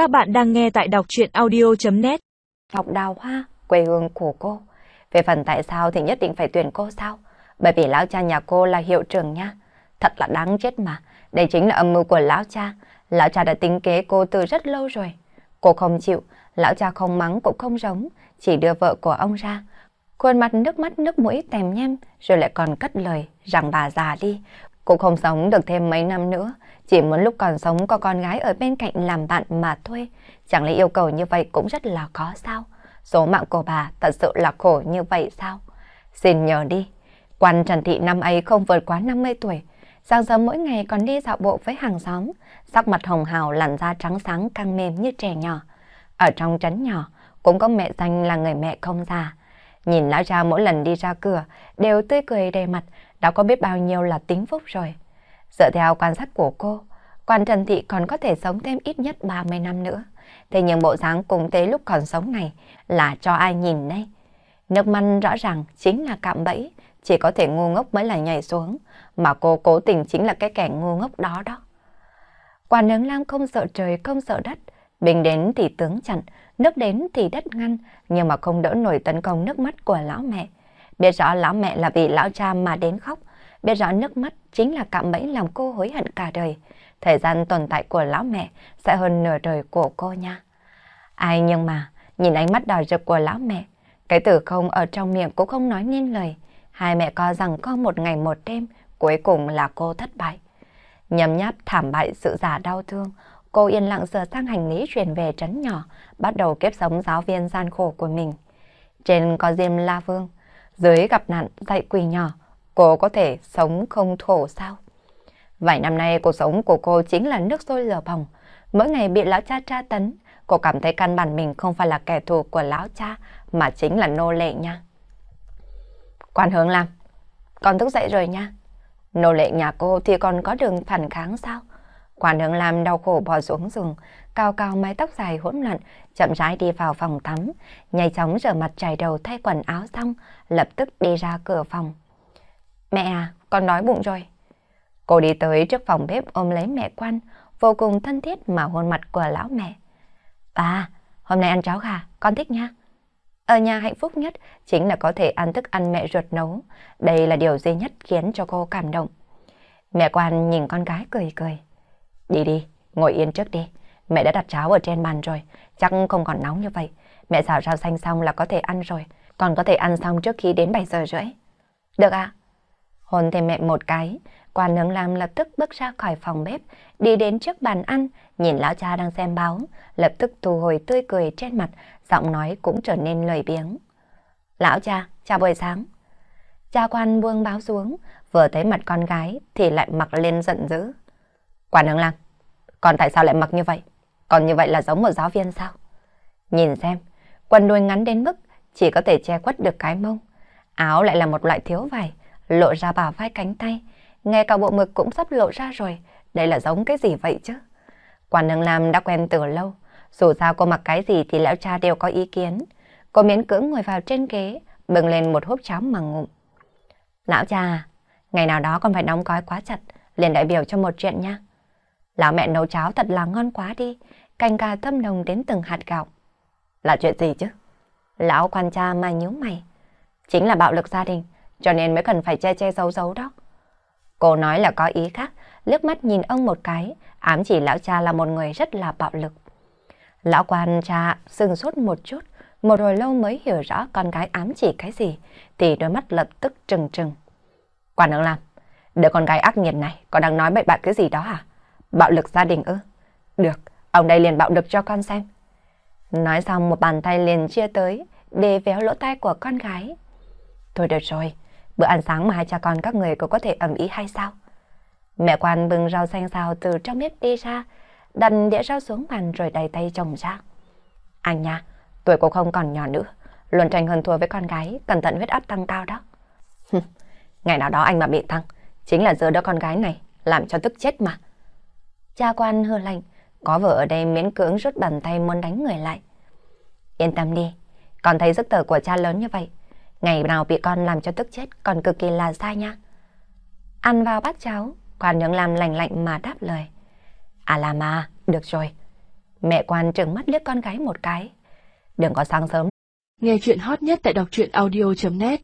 Các bạn đang nghe tại đọc chuyện audio.net học Đào Hoa, quê hương của cô. Về phần tại sao thì nhất định phải tuyển cô sao? Bởi vì lão cha nhà cô là hiệu trưởng nha. Thật là đáng chết mà. Đây chính là âm mưu của lão cha. Lão cha đã tính kế cô từ rất lâu rồi. Cô không chịu, lão cha không mắng cũng không giống, chỉ đưa vợ của ông ra. Khuôn mặt nước mắt nước mũi tèm nhem, rồi lại còn cất lời rằng bà già đi. Cô không sống được thêm mấy năm nữa, chỉ muốn lúc còn sống có con gái ở bên cạnh làm bạn mà thôi. Chẳng lẽ yêu cầu như vậy cũng rất là khó sao? Số mạng của bà thật sự là khổ như vậy sao? Xin nhờ đi, quan Trần Thị năm ấy không vượt quá 50 tuổi. Sáng sớm mỗi ngày còn đi dạo bộ với hàng xóm, sắc mặt hồng hào làn da trắng sáng căng mềm như trẻ nhỏ. Ở trong trấn nhỏ, cũng có mẹ danh là người mẹ không già. Nhìn lão cha mỗi lần đi ra cửa, đều tươi cười đầy mặt, đã có biết bao nhiêu là tính phúc rồi. Dựa theo quan sát của cô, quan Trần Thị còn có thể sống thêm ít nhất 30 năm nữa. Thế nhưng bộ dáng cùng tế lúc còn sống này là cho ai nhìn đây? Nước mắt rõ ràng chính là cạm bẫy, chỉ có thể ngu ngốc mới là nhảy xuống, mà cô cố tình chính là cái kẻ ngu ngốc đó đó. Quả nướng lam không sợ trời không sợ đất, bình đến thì tướng chặn, nước đến thì đất ngăn, nhưng mà không đỡ nổi tấn công nước mắt của lão mẹ. Biết rõ lão mẹ là vì lão cha mà đến khóc, biết rõ nước mắt chính là cạm bẫy làm cô hối hận cả đời. Thời gian tồn tại của lão mẹ sẽ hơn nửa đời của cô nha. Ai nhưng mà, nhìn ánh mắt đỏ rực của lão mẹ, cái từ không ở trong miệng cũng không nói nên lời. Hai mẹ co rằng có một ngày một đêm, cuối cùng là cô thất bại. Nhầm nháp thảm bại sự giả đau thương, cô yên lặng sửa sang hành lý chuyển về trấn nhỏ, bắt đầu kiếp sống giáo viên gian khổ của mình. Trên có Diêm La Vương, dưới gặp nạn dạy quỳ nhỏ, cô có thể sống không thổ sao? Vài năm nay cuộc sống của cô chính là nước sôi lửa bỏng. Mỗi ngày bị lão cha tra tấn, cô cảm thấy căn bản mình không phải là kẻ thù của lão cha, mà chính là nô lệ nha. Quan hướng làm, con thức dậy rồi nha. Nô lệ nhà cô thì còn có đường phản kháng sao? Quả hướng làm đau khổ bò xuống giường, cao cao mái tóc dài hỗn loạn, chậm rãi đi vào phòng tắm, nhanh chóng rửa mặt chải đầu thay quần áo xong, lập tức đi ra cửa phòng. Mẹ à, con đói bụng rồi. Cô đi tới trước phòng bếp ôm lấy mẹ quan, vô cùng thân thiết mà hôn mặt của lão mẹ. À, hôm nay ăn cháo gà, con thích nha. Ở nhà hạnh phúc nhất chính là có thể ăn thức ăn mẹ ruột nấu. Đây là điều duy nhất khiến cho cô cảm động. Mẹ quan nhìn con gái cười cười. Đi đi, ngồi yên trước đi. Mẹ đã đặt cháo ở trên bàn rồi, chắc không còn nóng như vậy. Mẹ xào rau xanh xong là có thể ăn rồi, còn có thể ăn xong trước khi đến 7 giờ rưỡi. Được à? Hôn thêm mẹ một cái, quan nướng lam lập tức bước ra khỏi phòng bếp, đi đến trước bàn ăn, nhìn lão cha đang xem báo, lập tức thu hồi tươi cười trên mặt, giọng nói cũng trở nên lời biếng. Lão cha, chào buổi sáng. Cha quan buông báo xuống, vừa thấy mặt con gái thì lại mặc lên giận dữ. Quan nướng lam, còn tại sao lại mặc như vậy? Còn như vậy là giống một giáo viên sao? Nhìn xem, quần đuôi ngắn đến mức chỉ có thể che khuất được cái mông. Áo lại là một loại thiếu vải, lộ ra bả vai cánh tay. Ngay cả bộ ngực cũng sắp lộ ra rồi. Đây là giống cái gì vậy chứ? Quản nương Lam đã quen từ lâu. Dù sao cô mặc cái gì thì lão cha đều có ý kiến. Cô miễn cưỡng ngồi vào trên ghế, bừng lên một húp cháo mà ngụm. Lão cha, ngày nào đó con phải đóng gói quá chặt, liền đại biểu cho một chuyện nha. Lão mẹ nấu cháo thật là ngon quá đi, canh gà thâm nồng đến từng hạt gạo. Là chuyện gì chứ? Lão quan cha mà nhíu mày. Chính là bạo lực gia đình, cho nên mới cần phải che che giấu giấu đó. Cô nói là có ý khác, liếc mắt nhìn ông một cái, ám chỉ lão cha là một người rất là bạo lực. Lão quan cha sừng sốt một chút, một hồi lâu mới hiểu rõ con gái ám chỉ cái gì, thì đôi mắt lập tức trừng trừng. Quan ứng làm, đứa con gái ác nghiệt này có đang nói bậy bạ cái gì đó à? Bạo lực gia đình ư? Được, ông đây liền bạo lực cho con xem. Nói xong một bàn tay liền chia tới, để véo lỗ tai của con gái. Thôi được rồi, bữa ăn sáng mà hai cha con các người cũng có thể ẩm ý hay sao? Mẹ quan bưng rau xanh xào từ trong bếp đi ra, đặt đĩa rau xuống bàn rồi đầy tay chồng ra. Anh nha, tuổi cô không còn nhỏ nữa, luôn tranh hơn thua với con gái, cẩn thận huyết áp tăng cao đó. Ngày nào đó anh mà bị tăng, chính là giờ đứa con gái này, làm cho tức chết mà. Cha quan hư lạnh, có vợ ở đây miễn cưỡng rút bàn tay muốn đánh người lại. Yên tâm đi, con thấy giấc tờ của cha lớn như vậy, Ngày nào bị con làm cho tức chết còn cực kỳ là sai nha. Ăn vào bát cháo, quan nhượng làm lành lạnh mà đáp lời. À là mà, được rồi. Mẹ quan trừng mắt liếc con gái một cái. Đừng có sáng sớm. Nghe chuyện hot nhất tại đọc truyện audio.net